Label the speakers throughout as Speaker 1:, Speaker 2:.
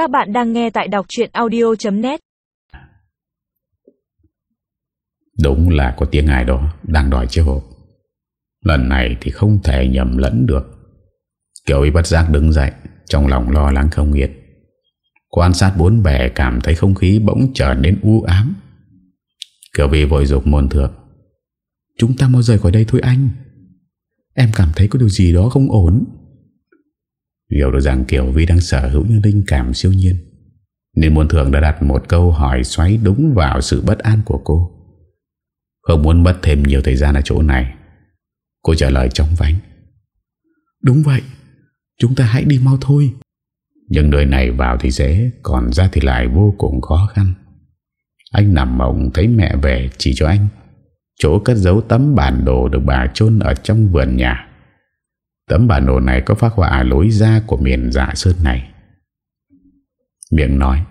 Speaker 1: Các bạn đang nghe tại đọc chuyện audio.net
Speaker 2: Đúng là có tiếng ai đó đang đòi chiếc hộp. Lần này thì không thể nhầm lẫn được. Kiều y bất giác đứng dậy, Trong lòng lo lắng không yên. Quan sát bốn bề cảm thấy không khí bỗng trở nên u ám. Kiều vi vội dục môn thượng.
Speaker 3: Chúng ta mau rời khỏi đây thôi anh. Em cảm thấy có điều gì đó không ổn.
Speaker 2: Hiểu được rằng Kiều Vi đang sở hữu những linh cảm siêu nhiên, Nên muôn thường đã đặt một câu hỏi xoáy đúng vào sự bất an của cô. Không muốn mất thêm nhiều thời gian ở chỗ này, Cô trả lời trong vánh.
Speaker 3: Đúng vậy, Chúng ta hãy đi mau thôi.
Speaker 2: Nhưng nơi này vào thì dễ, Còn ra thì lại vô cùng khó khăn. Anh nằm mộng thấy mẹ về chỉ cho anh Chỗ cất giấu tấm bản đồ được bà chôn ở trong vườn nhà. Tấm bản đồ này có phát họa lối ra của miền dạ sơn này. Miệng nói,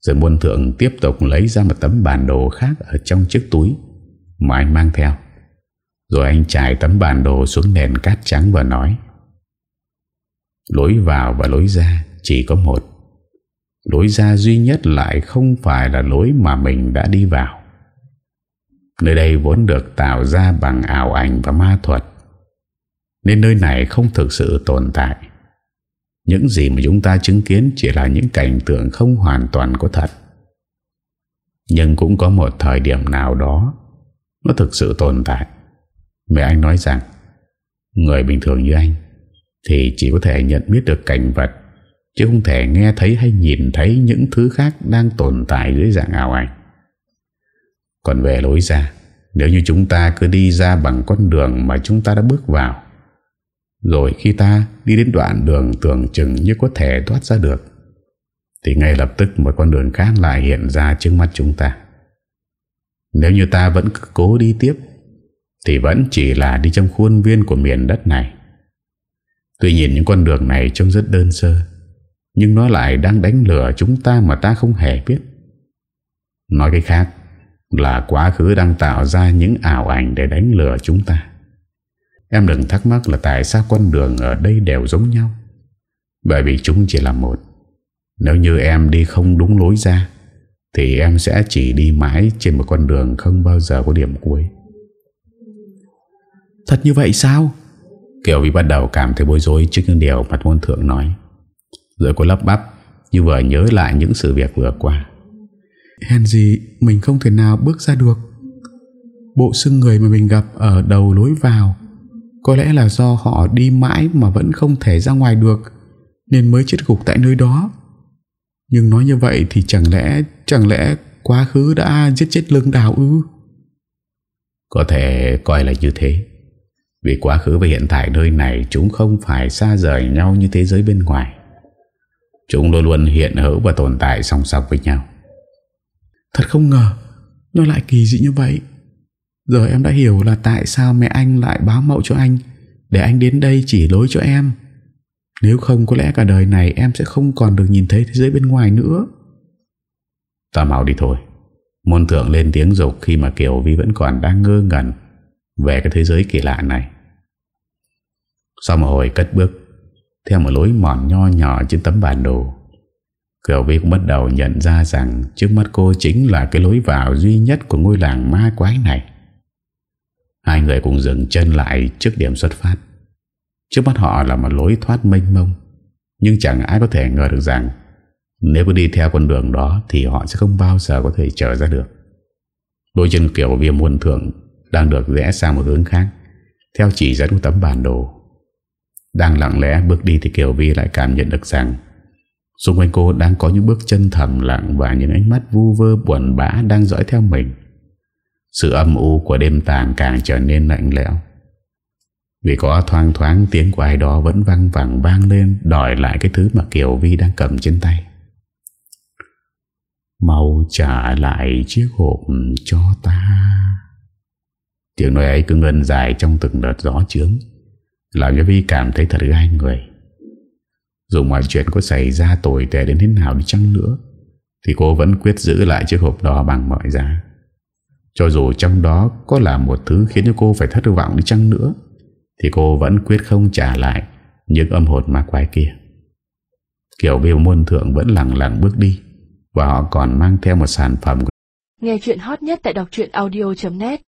Speaker 2: Rồi muôn thượng tiếp tục lấy ra một tấm bản đồ khác ở trong chiếc túi, Mà anh mang theo. Rồi anh trải tấm bản đồ xuống nền cát trắng và nói, Lối vào và lối ra chỉ có một. Lối ra duy nhất lại không phải là lối mà mình đã đi vào. Nơi đây vốn được tạo ra bằng ảo ảnh và ma thuật. Nên nơi này không thực sự tồn tại. Những gì mà chúng ta chứng kiến chỉ là những cảnh tượng không hoàn toàn có thật. Nhưng cũng có một thời điểm nào đó, Nó thực sự tồn tại. Mẹ anh nói rằng, Người bình thường như anh Thì chỉ có thể nhận biết được cảnh vật, Chứ không thể nghe thấy hay nhìn thấy những thứ khác đang tồn tại dưới dạng ảo ảnh. Còn về lối ra, Nếu như chúng ta cứ đi ra bằng con đường mà chúng ta đã bước vào rồi khi ta đi đến đoạn đường tưởng chừng như có thể thoát ra được, Thì ngay lập tức một con đường khác lại hiện ra trước mắt chúng ta. Nếu như ta vẫn cứ cố đi tiếp, Thì vẫn chỉ là đi trong khuôn viên của miền đất này. Tuy nhiên những con đường này trông rất đơn sơ, Nhưng nó lại đang đánh lửa chúng ta mà ta không hề biết. Nói cái khác là quá khứ đang tạo ra những ảo ảnh để đánh lừa chúng ta. Em đừng thắc mắc là tại sao con đường ở đây đều giống nhau. Bởi vì chúng chỉ là một. Nếu như em đi không đúng lối ra, thì em sẽ chỉ đi mãi trên một con đường không bao giờ có điểm cuối.
Speaker 3: Thật như vậy sao?
Speaker 2: Kiều Vi bắt đầu cảm thấy bối rối trước những điều mặt môn thượng nói. Rồi cô lắp bắp như vừa nhớ lại những sự việc vừa qua.
Speaker 3: Hèn gì mình không thể nào bước ra được Bộ xương người mà mình gặp ở đầu lối vào Có lẽ là do họ đi mãi mà vẫn không thể ra ngoài được Nên mới chết gục tại nơi đó. Nhưng nói như vậy thì chẳng lẽ Chẳng lẽ quá khứ đã giết chết lương đào ư?
Speaker 2: Có thể coi là như thế. Vì quá khứ và hiện tại nơi này Chúng không phải xa rời nhau như thế giới bên ngoài. Chúng luôn luôn hiện hữu và tồn tại song song với nhau.
Speaker 3: Thật không ngờ Nó lại kỳ dị như vậy Giờ em đã hiểu là tại sao mẹ anh lại báo mậu cho anh. Để anh đến đây chỉ lối cho em. Nếu không, có lẽ cả đời này Em sẽ không còn được nhìn thấy thế giới bên ngoài nữa.
Speaker 2: Ta mau đi thôi. Môn thượng lên tiếng dục Khi mà Kiều Vi vẫn còn đang ngơ ngẩn Về cái thế giới kỳ lạ này. Sau một hồi cất bước, Theo một lối mòn nho nhỏ trên tấm bản đồ, Kiều Vi cũng bắt đầu nhận ra rằng trước mắt cô chính là cái lối vào duy nhất của ngôi làng ma quái này. Hai người cùng dừng chân lại trước điểm xuất phát. Trước mắt họ là một lối thoát mênh mông. Nhưng chẳng ai có thể ngờ được rằng nếu cứ đi theo con đường đó thì họ sẽ không bao giờ có thể trở ra được. Đôi chân Kiều Vi muôn thượng đang được rẽ sang một hướng khác, theo chỉ dẫn của tấm bản đồ. Đang lặng lẽ bước đi thì Kiều Vi lại cảm nhận được rằng Xung quanh cô đang có những bước chân thầm lặng Và những ánh mắt vu vơ buồn bã đang dõi theo mình sự âm u của đêm tàn càng trở nên lạnh lẽo. Vì có thoang thoáng tiếng của ai đó vẫn văng vẳng vang lên, Đòi lại cái thứ mà Kiều Vi đang cầm trên tay. Mau trả lại chiếc hộp cho ta. Tiếng nói ấy cứ ngân dài trong từng đợt gió trướng Làm cho Vi cảm thấy thật gai người. Dù mọi chuyện có xảy ra tồi tệ đến thế nào đi chăng nữa, Thì cô vẫn quyết giữ lại chiếc hộp đó bằng mọi giá. Cho dù trong đó có là một thứ khiến cho cô phải thất vọng đi chăng nữa, Thì cô vẫn quyết không trả lại những âm hồn ma quái kia. Kiểu biểu muôn thượng vẫn lặng lặng bước đi, Và họ còn mang theo một sản phẩm
Speaker 1: Nghe chuyện hot nhất tại đọc audio.net